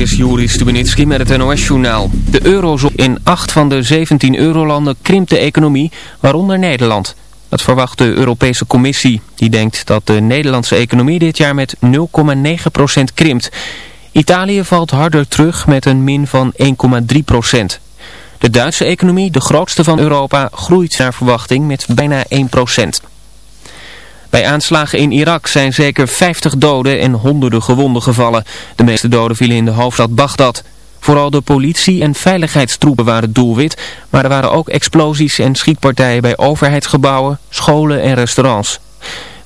is Juri Stubenitski met het NOS-journaal. De eurozone in acht van de 17 eurolanden krimpt de economie, waaronder Nederland. Dat verwacht de Europese Commissie. Die denkt dat de Nederlandse economie dit jaar met 0,9% krimpt. Italië valt harder terug met een min van 1,3%. De Duitse economie, de grootste van Europa, groeit naar verwachting met bijna 1%. Bij aanslagen in Irak zijn zeker 50 doden en honderden gewonden gevallen. De meeste doden vielen in de hoofdstad Bagdad. Vooral de politie en veiligheidstroepen waren doelwit, maar er waren ook explosies en schietpartijen bij overheidsgebouwen, scholen en restaurants.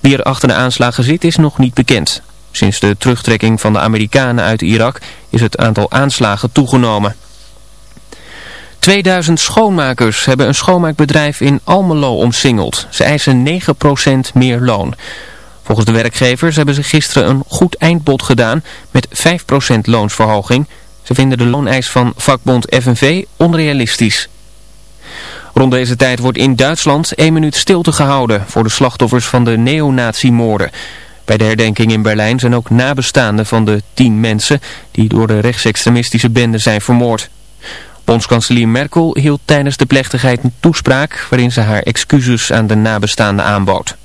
Wie er achter de aanslagen zit is nog niet bekend. Sinds de terugtrekking van de Amerikanen uit Irak is het aantal aanslagen toegenomen. 2000 schoonmakers hebben een schoonmaakbedrijf in Almelo omsingeld. Ze eisen 9% meer loon. Volgens de werkgevers hebben ze gisteren een goed eindbod gedaan met 5% loonsverhoging. Ze vinden de looneis van vakbond FNV onrealistisch. Rond deze tijd wordt in Duitsland één minuut stilte gehouden voor de slachtoffers van de neonazi-moorden. Bij de herdenking in Berlijn zijn ook nabestaanden van de tien mensen die door de rechtsextremistische bende zijn vermoord. Bondskanselier Merkel hield tijdens de plechtigheid een toespraak waarin ze haar excuses aan de nabestaanden aanbood.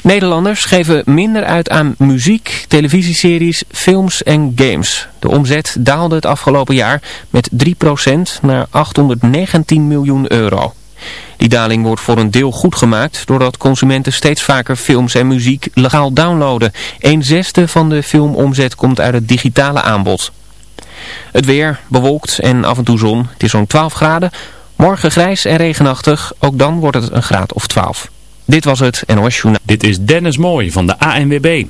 Nederlanders geven minder uit aan muziek, televisieseries, films en games. De omzet daalde het afgelopen jaar met 3% naar 819 miljoen euro. Die daling wordt voor een deel goed gemaakt doordat consumenten steeds vaker films en muziek legaal downloaden. Een zesde van de filmomzet komt uit het digitale aanbod. Het weer bewolkt en af en toe zon. Het is zo'n 12 graden. Morgen grijs en regenachtig. Ook dan wordt het een graad of 12. Dit was het NOS Journaal. Dit is Dennis Mooi van de ANWB.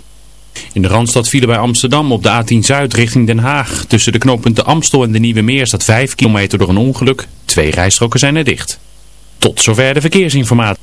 In de Randstad vielen bij Amsterdam op de A10 Zuid richting Den Haag. Tussen de knooppunten Amstel en de Nieuwe Meer staat 5 kilometer door een ongeluk. Twee rijstroken zijn er dicht. Tot zover de verkeersinformatie.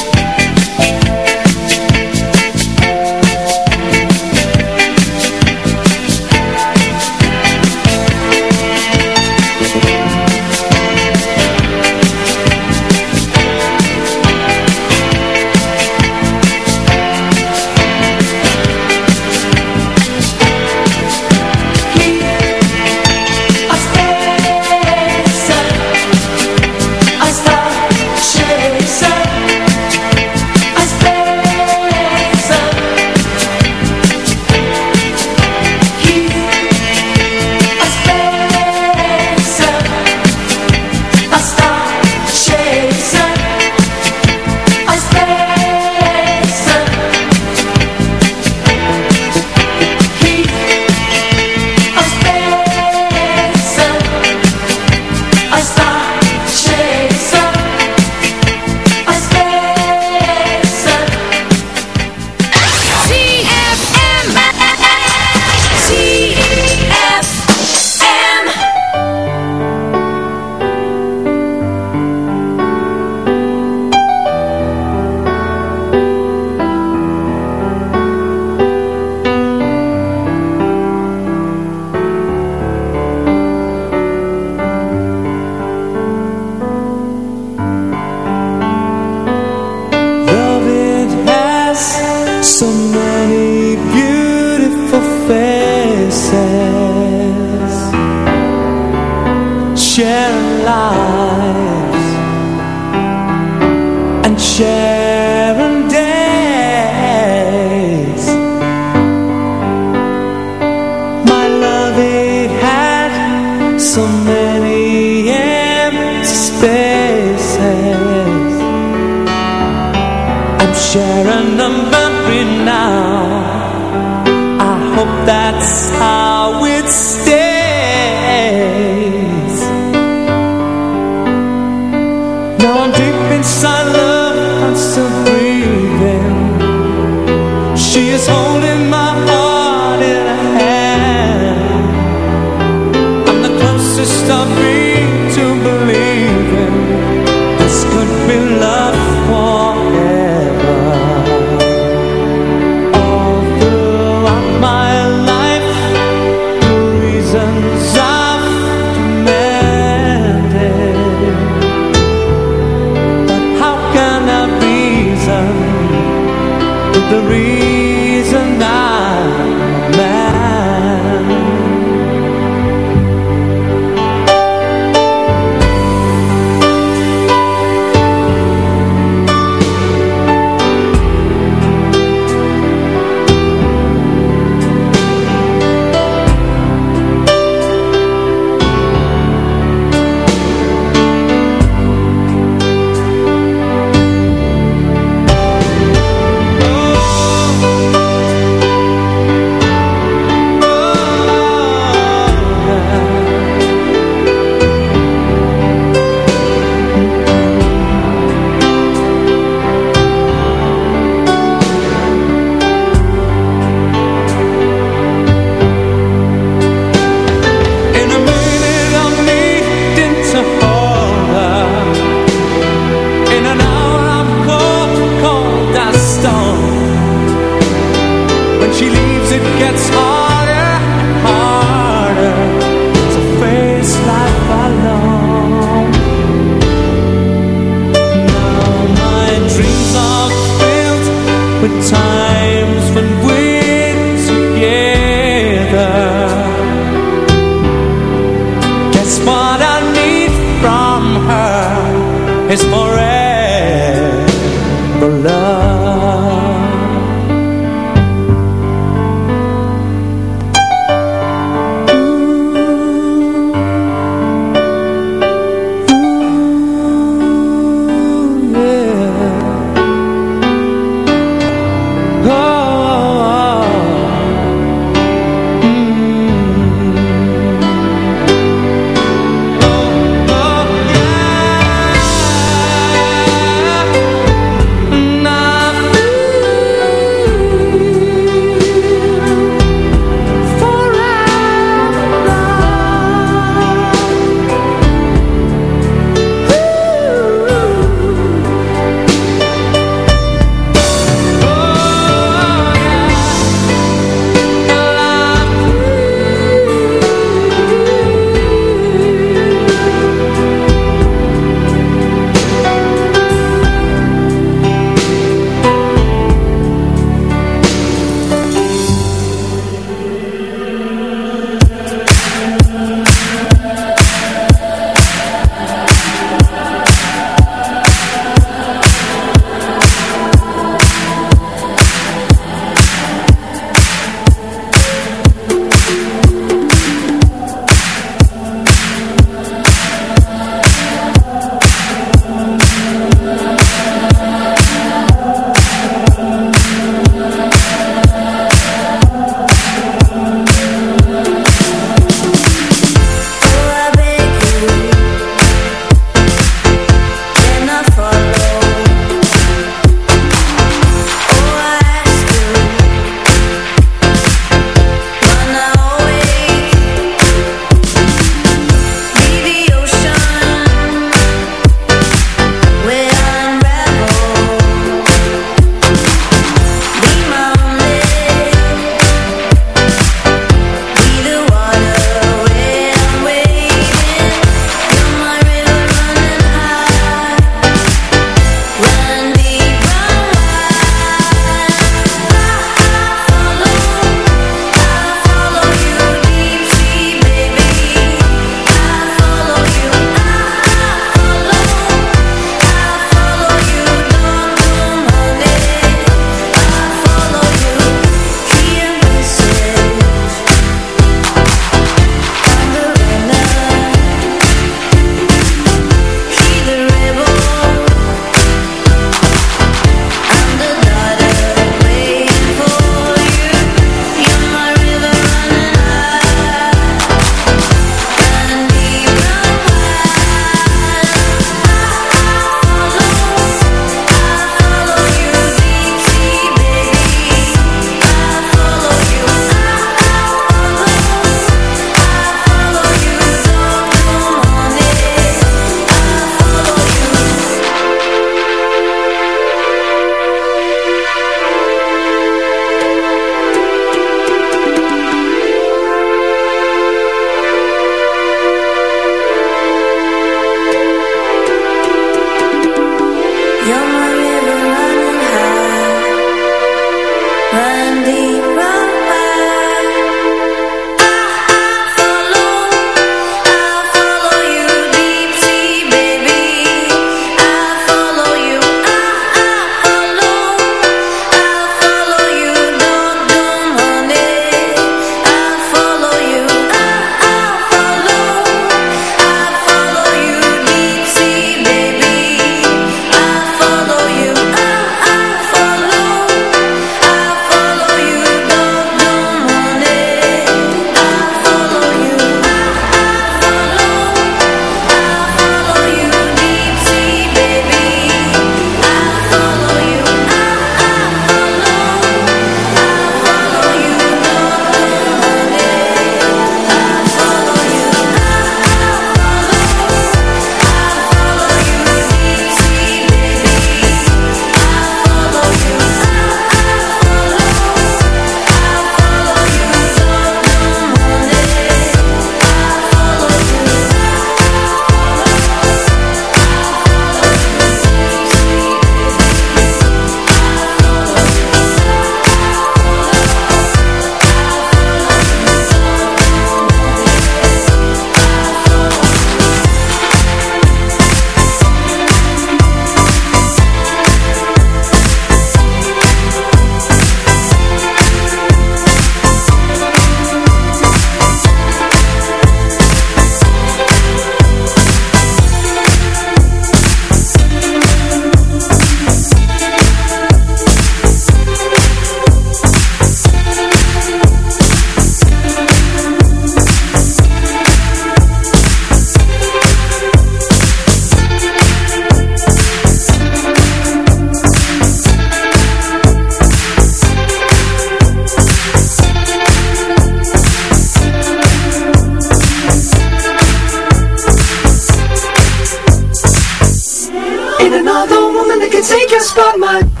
can spot my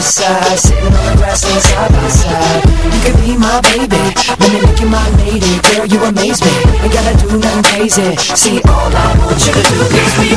the countryside Sitting on the grassland side by side. You could be my baby Let me make you my lady. Girl, you amaze me Ain't gotta do nothing crazy. See, all I want you to do is be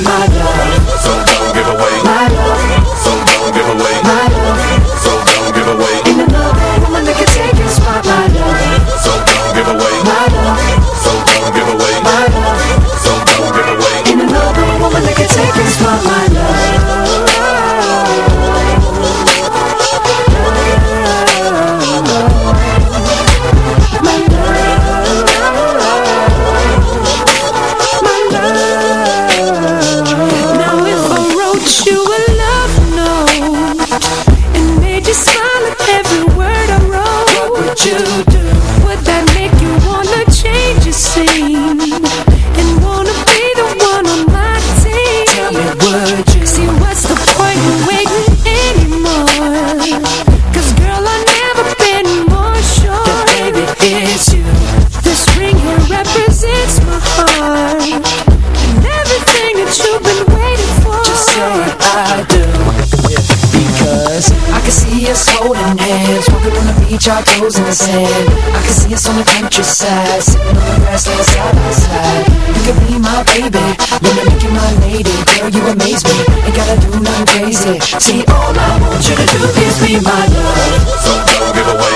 Beach, our toes in the sand. I can see us on the countryside Sitting on the grassland side by side. You could be my baby me make you my lady. Girl, you amaze me Ain't gotta do nothing crazy. See, all I want you to do is be my love. So don't give away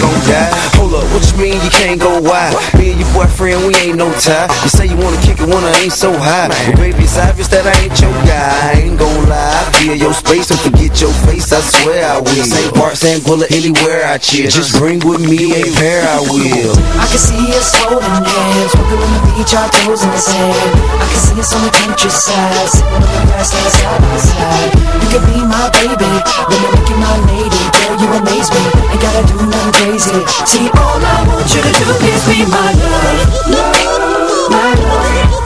gon' die. Hold up, what you mean you can't go wide? Me and your boyfriend, we ain't no tie. You say you wanna kick it when I ain't so high. Well, baby, it's obvious that I ain't your guy. I ain't gon' lie. I feel your space and forget your face. I swear I will. St. Bart, St. Bullet, anywhere I chill. Just bring with me a pair, I will. Can see us holding hands Walking on the beach, our toes in the sand. I can see us on the countryside. Sitting on the grassland side by side You could be my baby me make you my lady. Girl, you amaze me. Ain't gotta do nothing crazy. See, all I want you to do is be my love. My love,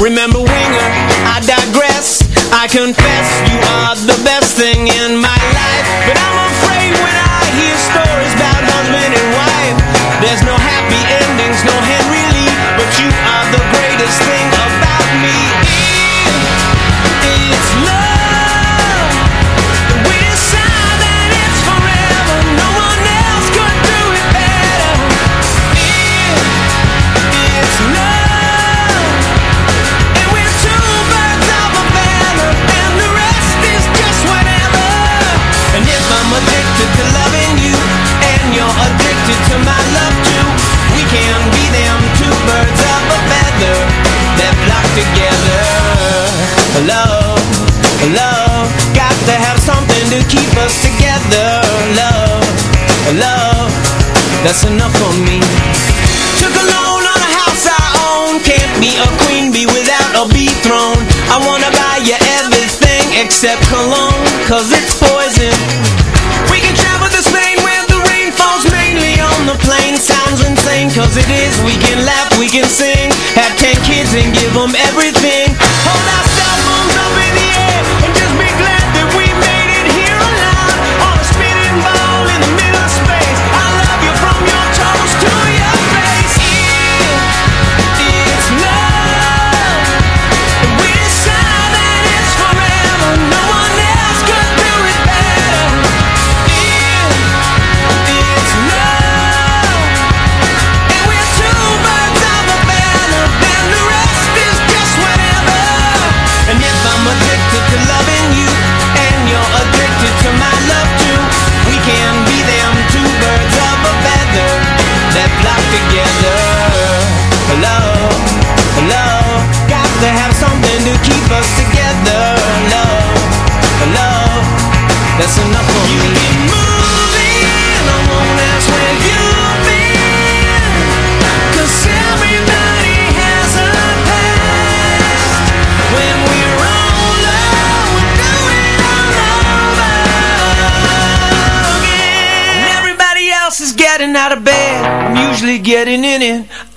Remember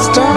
Stop.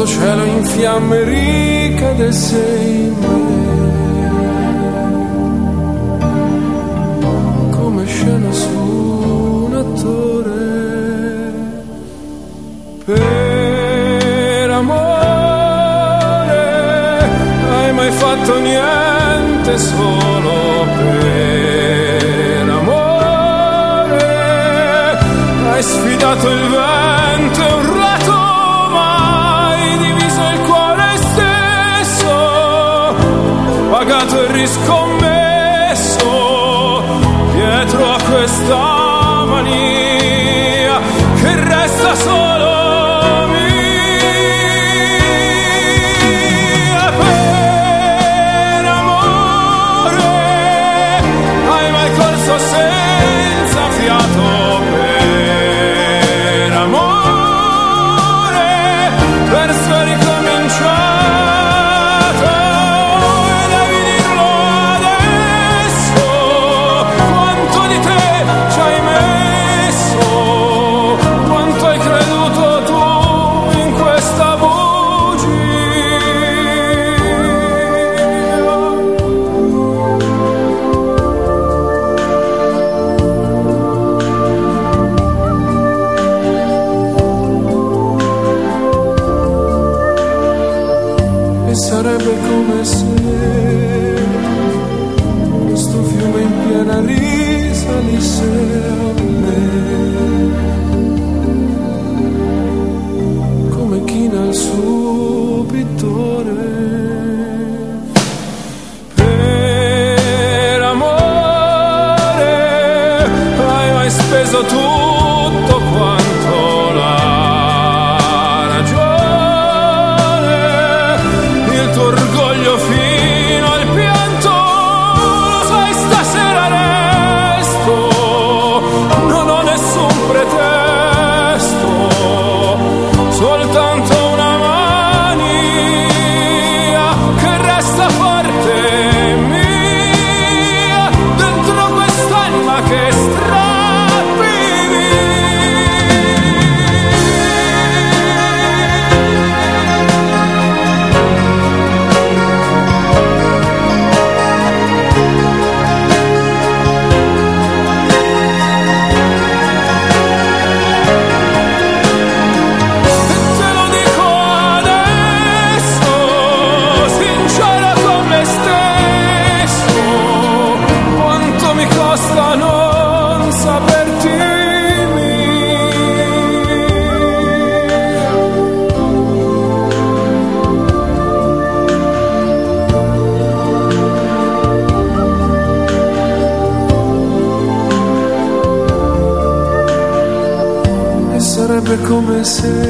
questo cielo in fiamme ricade sei in me. Come scena su un attore. Per amore, hai mai fatto niente solo per amore. Hai sfidato il vento. say